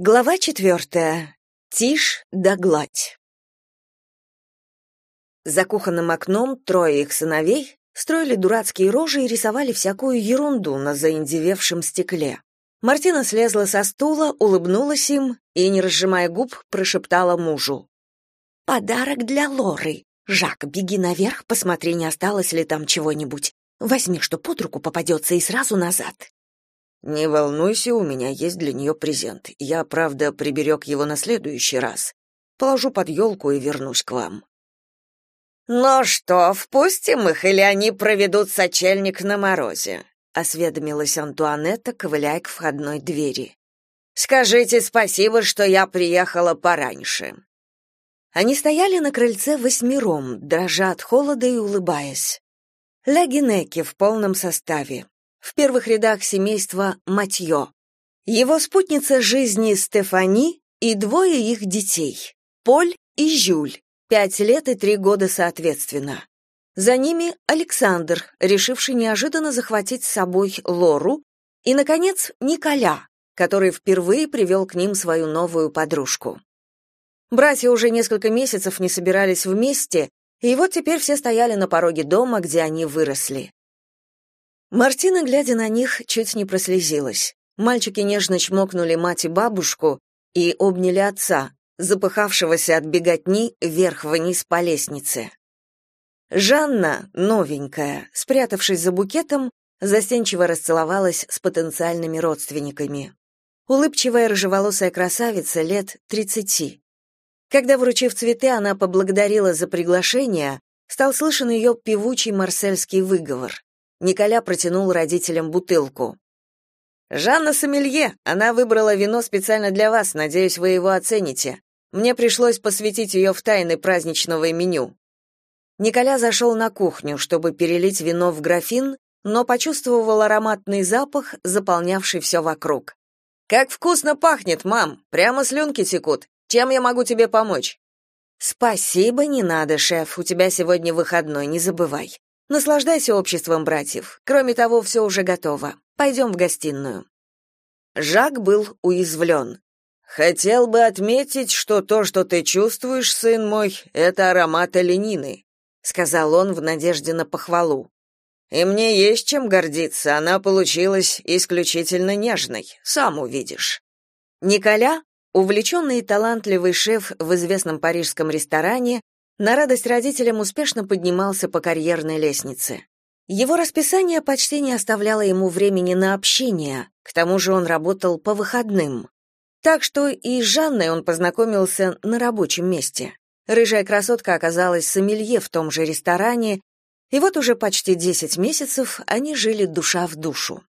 Глава четвертая. Тишь да гладь. За кухонным окном трое их сыновей строили дурацкие рожи и рисовали всякую ерунду на заиндевевшем стекле. Мартина слезла со стула, улыбнулась им и, не разжимая губ, прошептала мужу. «Подарок для Лоры. Жак, беги наверх, посмотри, не осталось ли там чего-нибудь. Возьми, что под руку попадется, и сразу назад». Не волнуйся, у меня есть для нее презент. Я, правда, приберег его на следующий раз. Положу под елку и вернусь к вам. Ну что, впустим их, или они проведут сочельник на морозе? осведомилась Антуанетта, ковыляя к входной двери. Скажите спасибо, что я приехала пораньше. Они стояли на крыльце восьмером, дрожа от холода и улыбаясь. Лягинеки в полном составе в первых рядах семейства Матьё. Его спутница жизни Стефани и двое их детей, Поль и Жюль, пять лет и три года соответственно. За ними Александр, решивший неожиданно захватить с собой Лору, и, наконец, Николя, который впервые привел к ним свою новую подружку. Братья уже несколько месяцев не собирались вместе, и вот теперь все стояли на пороге дома, где они выросли. Мартина, глядя на них, чуть не прослезилась. Мальчики нежно чмокнули мать и бабушку и обняли отца, запыхавшегося от беготни вверх-вниз по лестнице. Жанна, новенькая, спрятавшись за букетом, застенчиво расцеловалась с потенциальными родственниками. Улыбчивая рыжеволосая красавица лет тридцати. Когда, вручив цветы, она поблагодарила за приглашение, стал слышен ее певучий марсельский выговор. Николя протянул родителям бутылку. «Жанна Сомелье, она выбрала вино специально для вас, надеюсь, вы его оцените. Мне пришлось посвятить ее в тайны праздничного меню». Николя зашел на кухню, чтобы перелить вино в графин, но почувствовал ароматный запах, заполнявший все вокруг. «Как вкусно пахнет, мам! Прямо слюнки текут. Чем я могу тебе помочь?» «Спасибо, не надо, шеф, у тебя сегодня выходной, не забывай. Наслаждайся обществом братьев. Кроме того, все уже готово. Пойдем в гостиную. Жак был уязвлен. Хотел бы отметить, что то, что ты чувствуешь, сын мой, это аромат оленины, сказал он в надежде на похвалу. И мне есть чем гордиться, она получилась исключительно нежной, сам увидишь. Николя, увлеченный и талантливый шеф в известном парижском ресторане, на радость родителям успешно поднимался по карьерной лестнице. Его расписание почти не оставляло ему времени на общение, к тому же он работал по выходным. Так что и с Жанной он познакомился на рабочем месте. Рыжая красотка оказалась сомелье в том же ресторане, и вот уже почти 10 месяцев они жили душа в душу.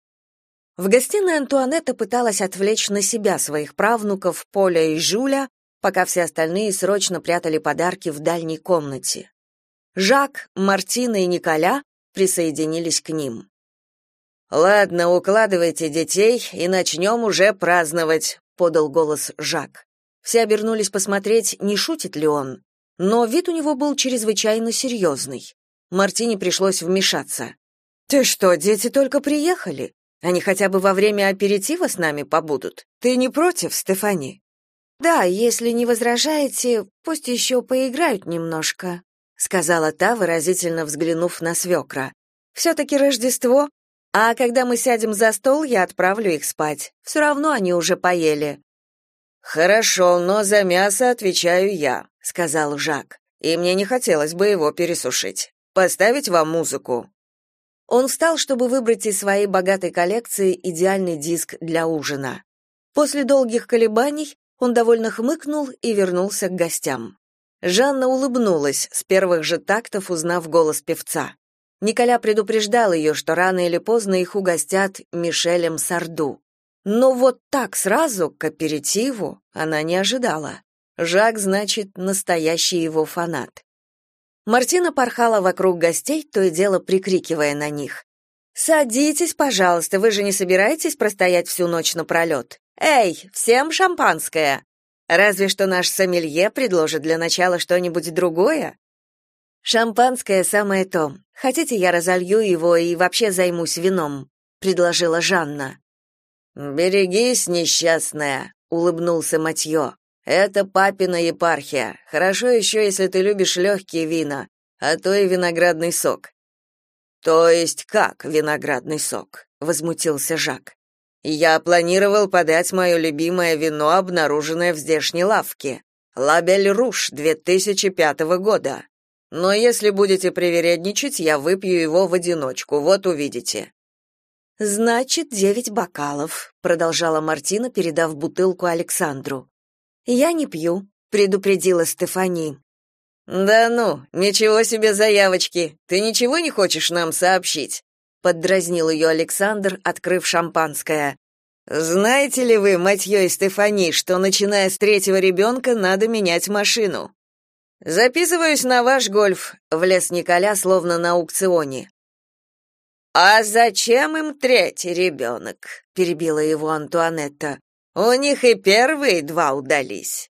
В гостиной Антуанетта пыталась отвлечь на себя своих правнуков Поля и Жуля, пока все остальные срочно прятали подарки в дальней комнате. Жак, Мартина и Николя присоединились к ним. «Ладно, укладывайте детей и начнем уже праздновать», — подал голос Жак. Все обернулись посмотреть, не шутит ли он, но вид у него был чрезвычайно серьезный. Мартине пришлось вмешаться. «Ты что, дети только приехали? Они хотя бы во время аперитива с нами побудут. Ты не против, Стефани?» «Да, если не возражаете, пусть еще поиграют немножко», сказала та, выразительно взглянув на свекра. «Все-таки Рождество, а когда мы сядем за стол, я отправлю их спать. Все равно они уже поели». «Хорошо, но за мясо отвечаю я», — сказал Жак. «И мне не хотелось бы его пересушить. Поставить вам музыку?» Он встал, чтобы выбрать из своей богатой коллекции идеальный диск для ужина. После долгих колебаний он довольно хмыкнул и вернулся к гостям. Жанна улыбнулась, с первых же тактов узнав голос певца. Николя предупреждал ее, что рано или поздно их угостят Мишелем Сарду. Но вот так сразу, к аперитиву, она не ожидала. Жак, значит, настоящий его фанат. Мартина порхала вокруг гостей, то и дело прикрикивая на них. «Садитесь, пожалуйста, вы же не собираетесь простоять всю ночь напролет? Эй, всем шампанское. Разве что наш сомелье предложит для начала что-нибудь другое. Шампанское самое то. Хотите, я разолью его и вообще займусь вином, предложила Жанна. Берегись, несчастная, улыбнулся Матьё. Это папина епархия. Хорошо еще, если ты любишь легкие вина, а то и виноградный сок. То есть как виноградный сок? возмутился Жак. Я планировал подать мое любимое вино, обнаруженное в здешней лавке. Лабель Руш 2005 года. Но если будете привередничать, я выпью его в одиночку, вот увидите. Значит, девять бокалов, продолжала Мартина, передав бутылку Александру. Я не пью, предупредила Стефани. Да ну, ничего себе заявочки. Ты ничего не хочешь нам сообщить? Поддразнил ее Александр, открыв шампанское. Знаете ли вы, Матьё и Стефани, что начиная с третьего ребенка надо менять машину? Записываюсь на ваш гольф, влез Николя словно на аукционе. А зачем им третий ребенок?» — перебила его Антуанетта. У них и первые два удались.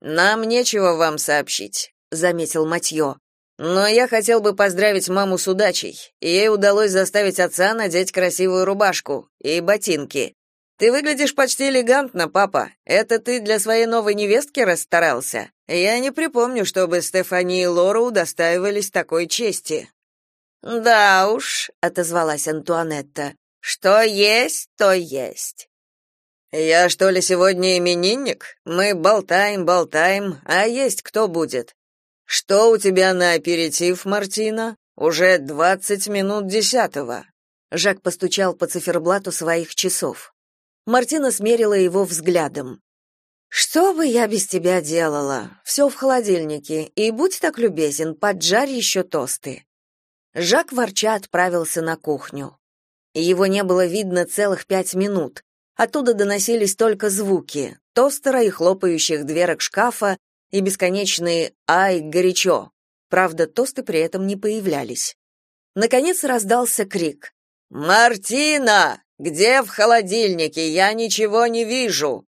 Нам нечего вам сообщить, заметил Матьё. Но я хотел бы поздравить маму с удачей. Ей удалось заставить отца надеть красивую рубашку и ботинки. Ты выглядишь почти элегантно, папа. Это ты для своей новой невестки расстарался. Я не припомню, чтобы Стефани и Лора удостаивались такой чести. Да уж, отозвалась Антуанетта. Что есть, то есть. Я что ли сегодня именинник? Мы болтаем, болтаем, а есть кто будет? Что у тебя на аперитив, Мартина? Уже двадцать минут десятого. Жак постучал по циферблату своих часов. Мартина смерила его взглядом. Что бы я без тебя делала? Все в холодильнике, и будь так любезен, поджарь еще тосты. Жак ворча отправился на кухню. Его не было видно целых пять минут. Оттуда доносились только звуки тостера и хлопающих дверок шкафа и бесконечные «Ай, горячо!». Правда, тосты при этом не появлялись. Наконец раздался крик. «Мартина! Где в холодильнике? Я ничего не вижу!»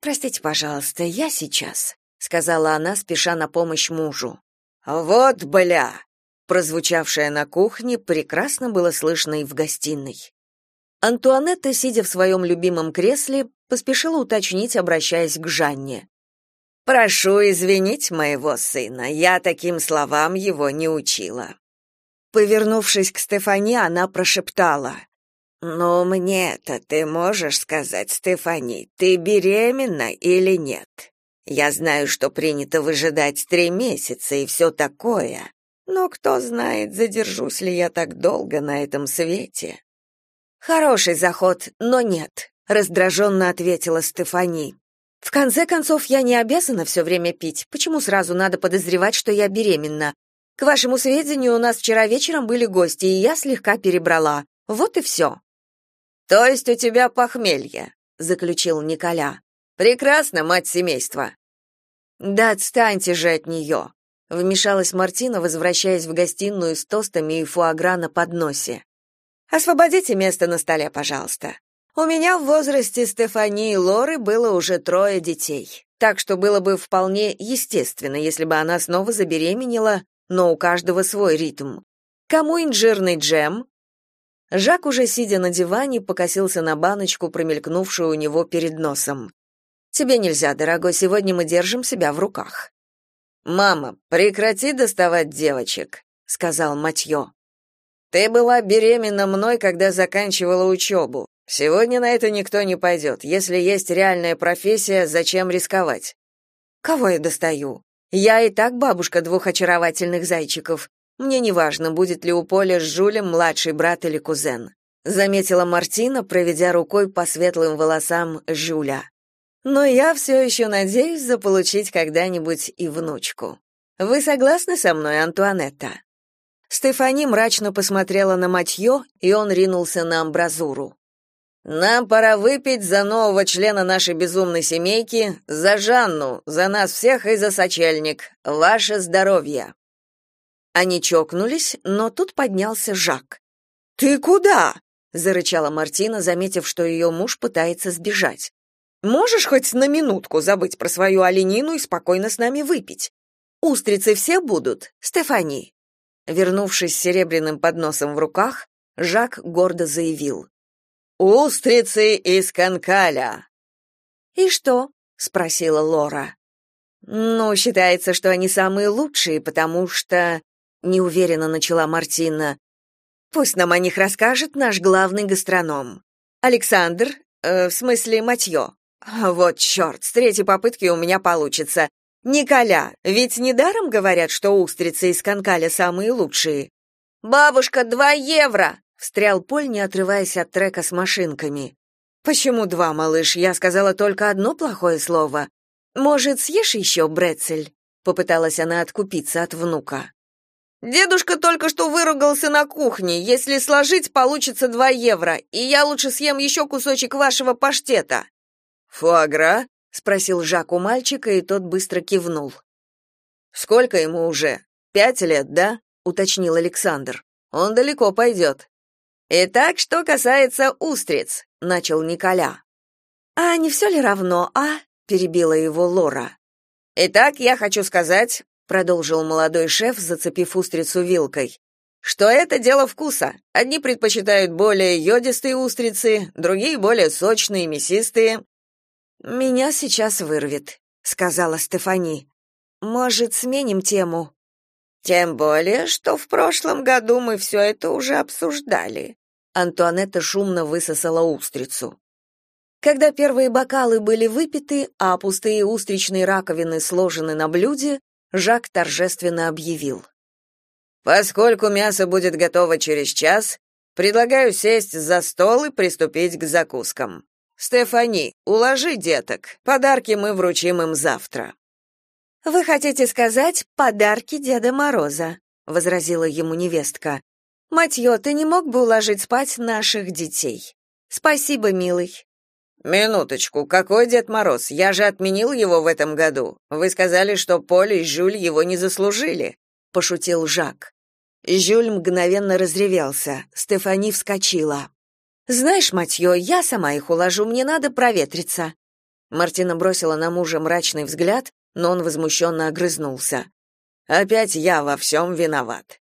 «Простите, пожалуйста, я сейчас», — сказала она, спеша на помощь мужу. «Вот бля!» Прозвучавшее на кухне прекрасно было слышно и в гостиной. Антуанетта, сидя в своем любимом кресле, поспешила уточнить, обращаясь к Жанне. «Прошу извинить моего сына, я таким словам его не учила». Повернувшись к Стефани, она прошептала. «Но мне-то ты можешь сказать, Стефани, ты беременна или нет? Я знаю, что принято выжидать три месяца и все такое, но кто знает, задержусь ли я так долго на этом свете». Хороший заход, но нет, раздраженно ответила Стефани. В конце концов, я не обязана все время пить. Почему сразу надо подозревать, что я беременна? К вашему сведению, у нас вчера вечером были гости, и я слегка перебрала. Вот и все». То есть у тебя похмелье, заключил Николя. Прекрасно, мать семейства. Да отстаньте же от нее», — вмешалась Мартина, возвращаясь в гостиную с тостами и фуагра на подносе. Освободите место на столе, пожалуйста. У меня в возрасте Стефании и Лоры было уже трое детей, так что было бы вполне естественно, если бы она снова забеременела, но у каждого свой ритм. Кому инжирный джем? Жак, уже сидя на диване, покосился на баночку, промелькнувшую у него перед носом. «Тебе нельзя, дорогой, сегодня мы держим себя в руках». «Мама, прекрати доставать девочек», — сказал Матьё. Ты была беременна мной, когда заканчивала учебу. Сегодня на это никто не пойдет. Если есть реальная профессия, зачем рисковать? Кого я достаю? Я и так бабушка двух очаровательных зайчиков. Мне не важно, будет ли у Поля с Жулем младший брат или кузен, заметила Мартина, проведя рукой по светлым волосам Жуля. Но я все еще надеюсь заполучить когда-нибудь и внучку. Вы согласны со мной, Антуанетта? Стефани мрачно посмотрела на Матьё, и он ринулся на амбразуру. Нам пора выпить за нового члена нашей безумной семейки, за Жанну, за нас всех и за сочельник. Ваше здоровье. Они чокнулись, но тут поднялся Жак. Ты куда? зарычала Мартина, заметив, что ее муж пытается сбежать. Можешь хоть на минутку забыть про свою оленину и спокойно с нами выпить? Устрицы все будут, Стефани. Вернувшись с серебряным подносом в руках, Жак гордо заявил: "Устрицы из Канкаля". И что? спросила Лора. Ну, считается, что они самые лучшие, потому что неуверенно начала Мартина. Пусть нам о них расскажет наш главный гастроном. Александр, э, в смысле Матьё. Вот чёрт, с третьей попытки у меня получится. Николя, ведь недаром говорят, что устрицы из Канкаля самые лучшие. Бабушка, два евро, встрял Поль, не отрываясь от трека с машинками. Почему два, малыш? Я сказала только одно плохое слово. Может, съешь еще брецель? Попыталась она откупиться от внука. Дедушка только что выругался на кухне. Если сложить, получится два евро, и я лучше съем еще кусочек вашего паштета. Фуагра? спросил Жак у мальчика, и тот быстро кивнул. Сколько ему уже? Пять лет, да? уточнил Александр. Он далеко пойдет». Итак, что касается устриц, начал Николя. А не все ли равно, а? перебила его Лора. Итак, я хочу сказать, продолжил молодой шеф, зацепив устрицу вилкой. Что это дело вкуса. Одни предпочитают более йодистые устрицы, другие более сочные, мясистые. Меня сейчас вырвет, сказала Стефани. Может, сменим тему? Тем более, что в прошлом году мы все это уже обсуждали. Антуанетта шумно высосала устрицу. Когда первые бокалы были выпиты, а пустые устричные раковины сложены на блюде, Жак торжественно объявил: Поскольку мясо будет готово через час, предлагаю сесть за стол и приступить к закускам. Стефани, уложи деток. Подарки мы вручим им завтра. Вы хотите сказать подарки Деда Мороза, возразила ему невестка. Матьё, ты не мог бы уложить спать наших детей? Спасибо, милый. Минуточку, какой Дед Мороз? Я же отменил его в этом году. Вы сказали, что Поле и Жюль его не заслужили, пошутил Жак. Жюль мгновенно разревелся. Стефани вскочила. Знаешь, Матьё, я сама их уложу, мне надо проветриться. Мартина бросила на мужа мрачный взгляд, но он возмущенно огрызнулся. Опять я во всем виноват.